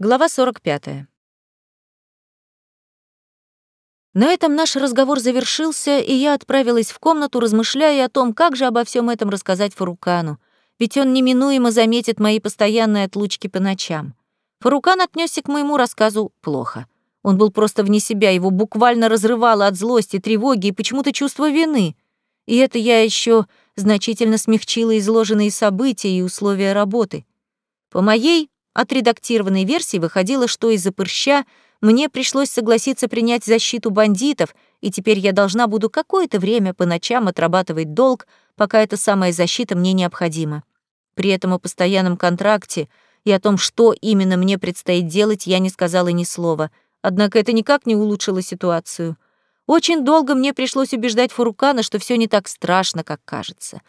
Глава 45. На этом наш разговор завершился, и я отправилась в комнату, размышляя о том, как же обо всем этом рассказать Фарукану, ведь он неминуемо заметит мои постоянные отлучки по ночам. Фарукан отнесся к моему рассказу плохо. Он был просто вне себя, его буквально разрывало от злости, тревоги и почему-то чувства вины. И это я еще значительно смягчила изложенные события и условия работы. По моей отредактированной версии выходило, что из-за прыща мне пришлось согласиться принять защиту бандитов, и теперь я должна буду какое-то время по ночам отрабатывать долг, пока эта самая защита мне необходима. При этом о постоянном контракте и о том, что именно мне предстоит делать, я не сказала ни слова. Однако это никак не улучшило ситуацию. Очень долго мне пришлось убеждать Фурукана, что все не так страшно, как кажется.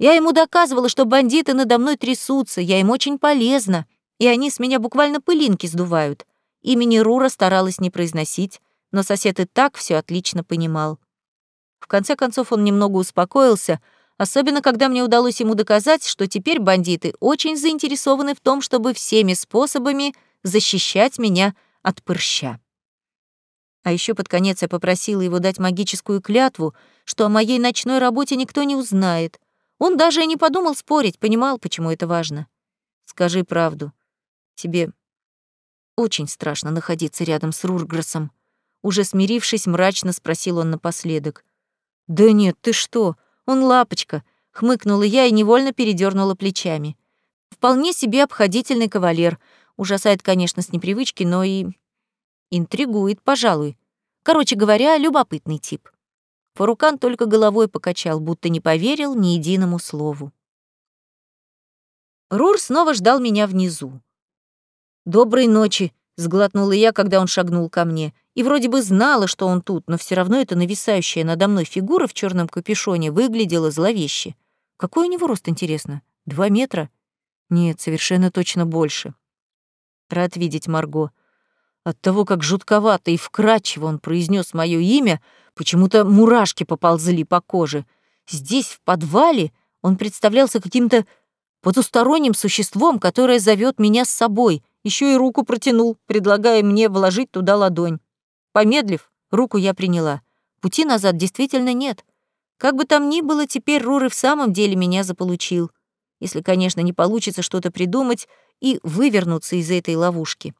Я ему доказывала, что бандиты надо мной трясутся, я им очень полезна и они с меня буквально пылинки сдувают. Имени Рура старалась не произносить, но сосед и так все отлично понимал. В конце концов он немного успокоился, особенно когда мне удалось ему доказать, что теперь бандиты очень заинтересованы в том, чтобы всеми способами защищать меня от прыща. А еще под конец я попросила его дать магическую клятву, что о моей ночной работе никто не узнает. Он даже и не подумал спорить, понимал, почему это важно. Скажи правду. Тебе очень страшно находиться рядом с Рурграсом. Уже смирившись, мрачно спросил он напоследок. «Да нет, ты что? Он лапочка!» — хмыкнула я и невольно передернула плечами. «Вполне себе обходительный кавалер. Ужасает, конечно, с непривычки, но и... интригует, пожалуй. Короче говоря, любопытный тип». Фарукан только головой покачал, будто не поверил ни единому слову. Рур снова ждал меня внизу. «Доброй ночи», — сглотнула я, когда он шагнул ко мне. И вроде бы знала, что он тут, но все равно эта нависающая надо мной фигура в черном капюшоне выглядела зловеще. Какой у него рост, интересно? Два метра? Нет, совершенно точно больше. Рад видеть Марго. От того, как жутковато и вкрадчиво он произнес мое имя, почему-то мурашки поползли по коже. Здесь, в подвале, он представлялся каким-то потусторонним существом, которое зовет меня с собой — еще и руку протянул, предлагая мне вложить туда ладонь. Помедлив, руку я приняла. Пути назад действительно нет. Как бы там ни было, теперь Рур и в самом деле меня заполучил. Если, конечно, не получится что-то придумать и вывернуться из этой ловушки.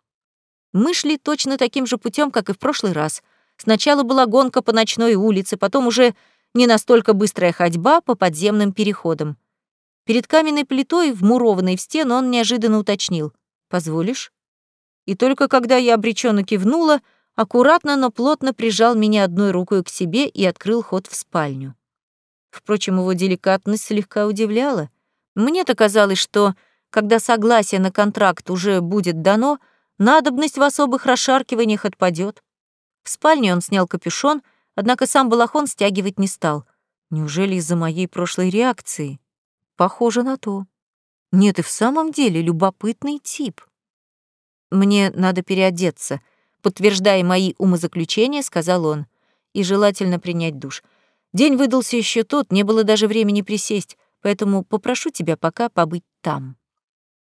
Мы шли точно таким же путем, как и в прошлый раз. Сначала была гонка по ночной улице, потом уже не настолько быстрая ходьба по подземным переходам. Перед каменной плитой, вмурованной в стену, он неожиданно уточнил. Позволишь?» И только когда я обреченно кивнула, аккуратно, но плотно прижал меня одной рукой к себе и открыл ход в спальню. Впрочем, его деликатность слегка удивляла. Мне-то казалось, что, когда согласие на контракт уже будет дано, надобность в особых расшаркиваниях отпадет. В спальне он снял капюшон, однако сам балахон стягивать не стал. Неужели из-за моей прошлой реакции? Похоже на то. Нет, и в самом деле любопытный тип. Мне надо переодеться, подтверждая мои умозаключения, сказал он, и желательно принять душ. День выдался еще тот, не было даже времени присесть, поэтому попрошу тебя пока побыть там.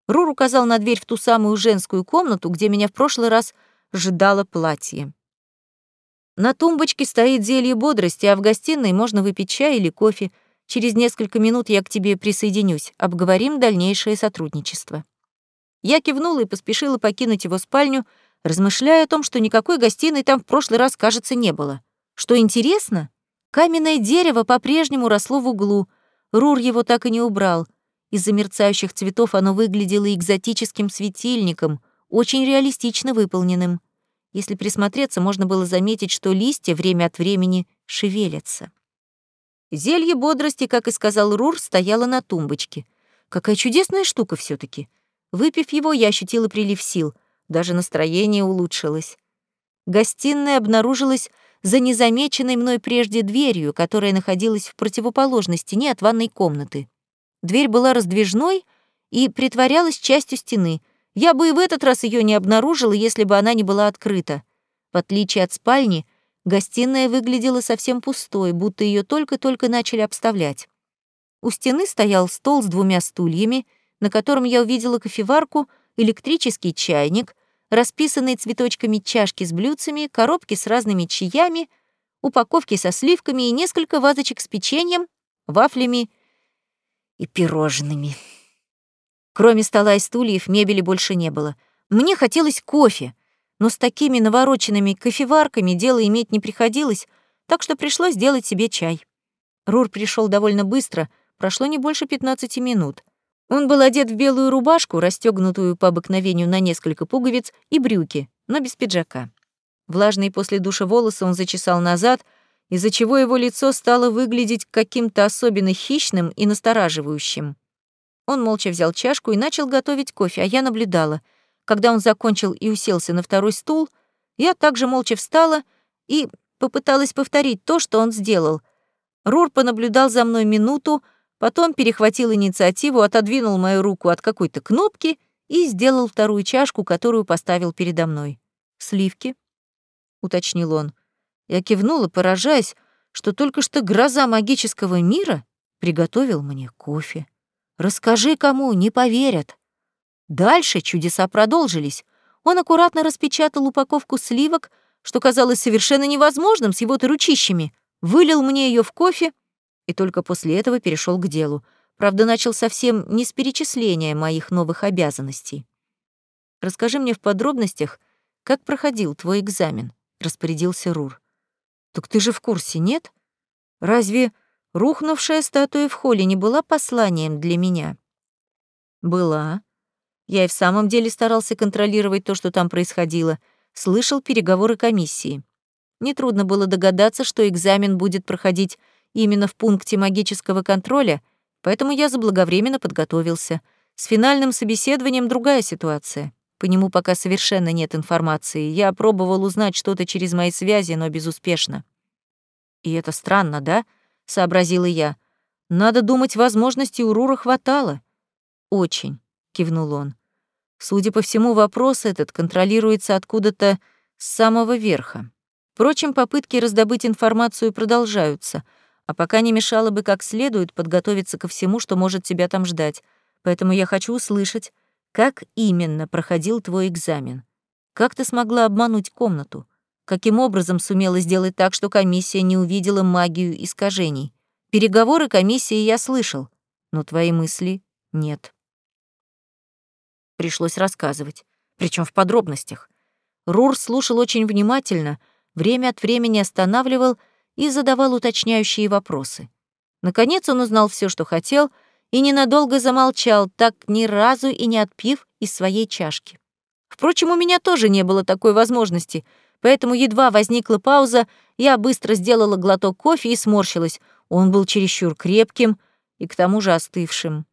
Рур указал на дверь в ту самую женскую комнату, где меня в прошлый раз ждало платье. На тумбочке стоит зелье бодрости, а в гостиной можно выпить чай или кофе — Через несколько минут я к тебе присоединюсь. Обговорим дальнейшее сотрудничество». Я кивнула и поспешила покинуть его спальню, размышляя о том, что никакой гостиной там в прошлый раз, кажется, не было. Что интересно, каменное дерево по-прежнему росло в углу. Рур его так и не убрал. Из-за мерцающих цветов оно выглядело экзотическим светильником, очень реалистично выполненным. Если присмотреться, можно было заметить, что листья время от времени шевелятся. Зелье бодрости, как и сказал Рур, стояло на тумбочке. Какая чудесная штука все таки Выпив его, я ощутила прилив сил. Даже настроение улучшилось. Гостиная обнаружилась за незамеченной мной прежде дверью, которая находилась в противоположной стене от ванной комнаты. Дверь была раздвижной и притворялась частью стены. Я бы и в этот раз ее не обнаружила, если бы она не была открыта. В отличие от спальни, Гостиная выглядела совсем пустой, будто ее только-только начали обставлять. У стены стоял стол с двумя стульями, на котором я увидела кофеварку, электрический чайник, расписанные цветочками чашки с блюдцами, коробки с разными чаями, упаковки со сливками и несколько вазочек с печеньем, вафлями и пирожными. Кроме стола и стульев, мебели больше не было. Мне хотелось кофе, но с такими навороченными кофеварками дело иметь не приходилось, так что пришлось сделать себе чай. Рур пришел довольно быстро, прошло не больше 15 минут. Он был одет в белую рубашку, расстегнутую по обыкновению на несколько пуговиц, и брюки, но без пиджака. Влажные после душа волосы он зачесал назад, из-за чего его лицо стало выглядеть каким-то особенно хищным и настораживающим. Он молча взял чашку и начал готовить кофе, а я наблюдала. Когда он закончил и уселся на второй стул, я также молча встала и попыталась повторить то, что он сделал. Рур понаблюдал за мной минуту, потом перехватил инициативу, отодвинул мою руку от какой-то кнопки и сделал вторую чашку, которую поставил передо мной. «Сливки?» — уточнил он. Я кивнула, поражаясь, что только что гроза магического мира приготовил мне кофе. Расскажи кому, не поверят. Дальше чудеса продолжились. Он аккуратно распечатал упаковку сливок, что казалось совершенно невозможным с его-то ручищами, вылил мне ее в кофе и только после этого перешел к делу. Правда, начал совсем не с перечисления моих новых обязанностей. Расскажи мне в подробностях, как проходил твой экзамен, распорядился Рур. Так ты же в курсе, нет? Разве рухнувшая статуя в холле не была посланием для меня? Была. Я и в самом деле старался контролировать то, что там происходило, слышал переговоры комиссии. Нетрудно было догадаться, что экзамен будет проходить именно в пункте магического контроля, поэтому я заблаговременно подготовился. С финальным собеседованием другая ситуация. По нему пока совершенно нет информации. Я пробовал узнать что-то через мои связи, но безуспешно. «И это странно, да?» — сообразила я. «Надо думать, возможностей у Рура хватало». «Очень», — кивнул он. «Судя по всему, вопрос этот контролируется откуда-то с самого верха. Впрочем, попытки раздобыть информацию продолжаются, а пока не мешало бы как следует подготовиться ко всему, что может тебя там ждать. Поэтому я хочу услышать, как именно проходил твой экзамен? Как ты смогла обмануть комнату? Каким образом сумела сделать так, что комиссия не увидела магию искажений? Переговоры комиссии я слышал, но твои мысли — нет. Пришлось рассказывать, причем в подробностях. Рур слушал очень внимательно, время от времени останавливал и задавал уточняющие вопросы. Наконец он узнал все, что хотел — и ненадолго замолчал, так ни разу и не отпив из своей чашки. Впрочем, у меня тоже не было такой возможности, поэтому едва возникла пауза, я быстро сделала глоток кофе и сморщилась. Он был чересчур крепким и к тому же остывшим.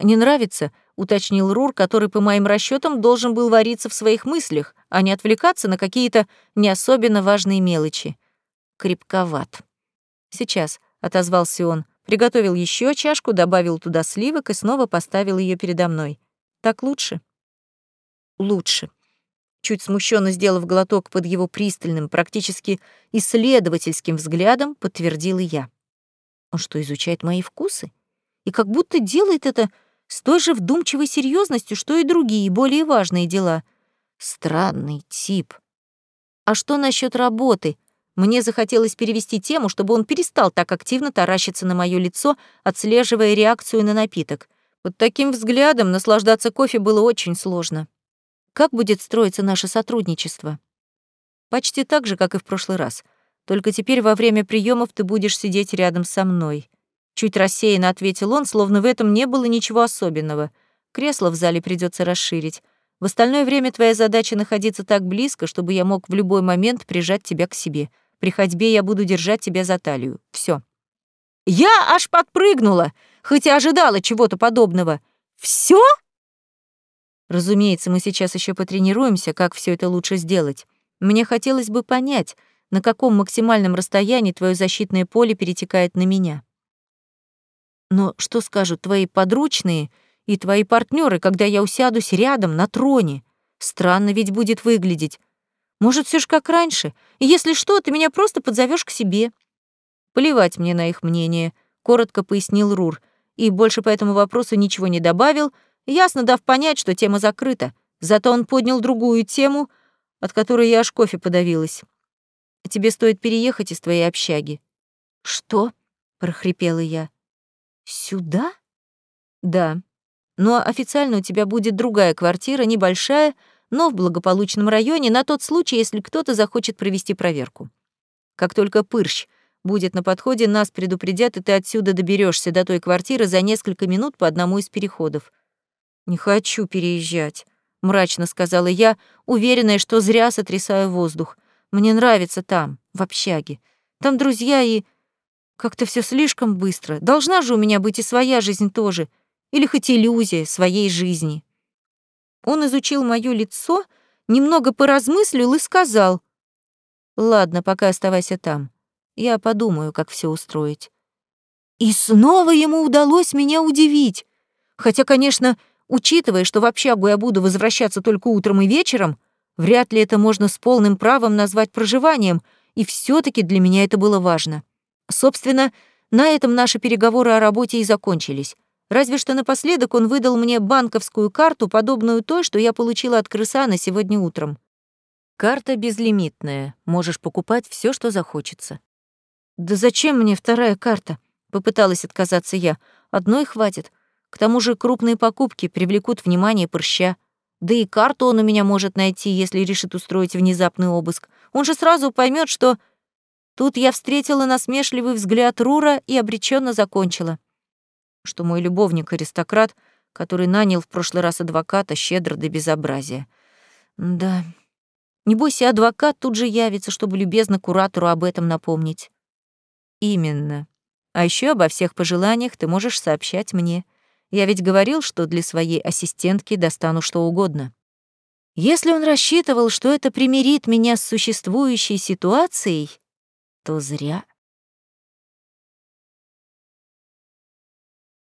«Не нравится?» — уточнил Рур, который, по моим расчетам, должен был вариться в своих мыслях, а не отвлекаться на какие-то не особенно важные мелочи. «Крепковат». «Сейчас», — отозвался он, Приготовил еще чашку, добавил туда сливок и снова поставил ее передо мной. Так лучше? Лучше. Чуть смущенно сделав глоток под его пристальным, практически исследовательским взглядом, подтвердила я. Он что, изучает мои вкусы? И как будто делает это с той же вдумчивой серьезностью, что и другие, более важные дела. Странный тип. А что насчет работы? Мне захотелось перевести тему, чтобы он перестал так активно таращиться на мое лицо, отслеживая реакцию на напиток. Под таким взглядом наслаждаться кофе было очень сложно. Как будет строиться наше сотрудничество? Почти так же, как и в прошлый раз. Только теперь во время приемов ты будешь сидеть рядом со мной. Чуть рассеянно ответил он, словно в этом не было ничего особенного. Кресло в зале придется расширить. В остальное время твоя задача находиться так близко, чтобы я мог в любой момент прижать тебя к себе — при ходьбе я буду держать тебя за талию. Все. Я аж подпрыгнула, хоть и ожидала чего-то подобного. Все? Разумеется, мы сейчас еще потренируемся, как все это лучше сделать. Мне хотелось бы понять, на каком максимальном расстоянии твое защитное поле перетекает на меня. Но что скажут твои подручные и твои партнеры, когда я усядусь рядом на троне? Странно ведь будет выглядеть. Может, все ж как раньше? И если что, ты меня просто подзовешь к себе». «Плевать мне на их мнение», — коротко пояснил Рур, и больше по этому вопросу ничего не добавил, ясно дав понять, что тема закрыта. Зато он поднял другую тему, от которой я аж кофе подавилась. Тебе стоит переехать из твоей общаги. Что? прохрипела я. Сюда? Да. Но официально у тебя будет другая квартира, небольшая, но в благополучном районе на тот случай, если кто-то захочет провести проверку. Как только Пырщ будет на подходе, нас предупредят, и ты отсюда доберешься до той квартиры за несколько минут по одному из переходов. Не хочу переезжать, мрачно сказала я, уверенная, что зря сотрясаю воздух. Мне нравится там, в общаге. Там друзья и как-то все слишком быстро. Должна же у меня быть и своя жизнь тоже, или хоть иллюзия своей жизни. Он изучил моё лицо, немного поразмыслил и сказал: "Ладно, пока оставайся там. Я подумаю, как все устроить". И снова ему удалось меня удивить. Хотя, конечно, учитывая, что в общагу я буду возвращаться только утром и вечером, вряд ли это можно с полным правом назвать проживанием, и все таки для меня это было важно. Собственно, на этом наши переговоры о работе и закончились. Разве что напоследок он выдал мне банковскую карту, подобную той, что я получила от крысана сегодня утром. Карта безлимитная, можешь покупать все, что захочется. Да зачем мне вторая карта? Попыталась отказаться я. Одной хватит. К тому же крупные покупки привлекут внимание прыща. Да и карту он у меня может найти, если решит устроить внезапный обыск. Он же сразу поймет, что... Тут я встретила насмешливый взгляд Рура и обреченно закончила что мой любовник — аристократ, который нанял в прошлый раз адвоката щедро до безобразия. Да, небось и адвокат тут же явится, чтобы любезно куратору об этом напомнить. Именно. А еще обо всех пожеланиях ты можешь сообщать мне. Я ведь говорил, что для своей ассистентки достану что угодно. Если он рассчитывал, что это примирит меня с существующей ситуацией, то зря.